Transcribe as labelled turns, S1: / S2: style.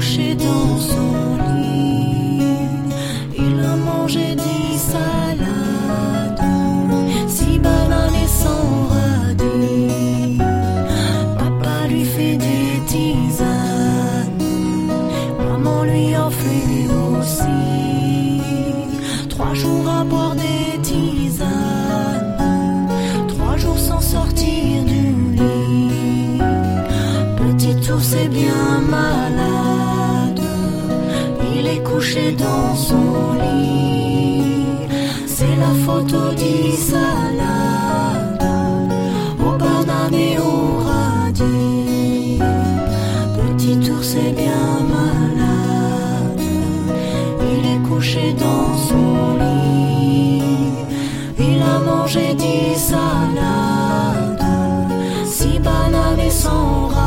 S1: couché dans son lit. Il a mangé des salades, si bananes et sans radis. Papa lui fait des tisanes, maman lui en fait aussi. Trois jours à boire des tisanes, trois jours sans sortir du lit. Petit ours c'est bien mal. Il est couché dans son lit. C'est la photo d'Isalade au Barnum et au radis. Petit ours est bien malade, il est couché dans son lit. Il a mangé dix si banales et sans radis.